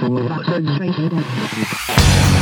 Concentrated.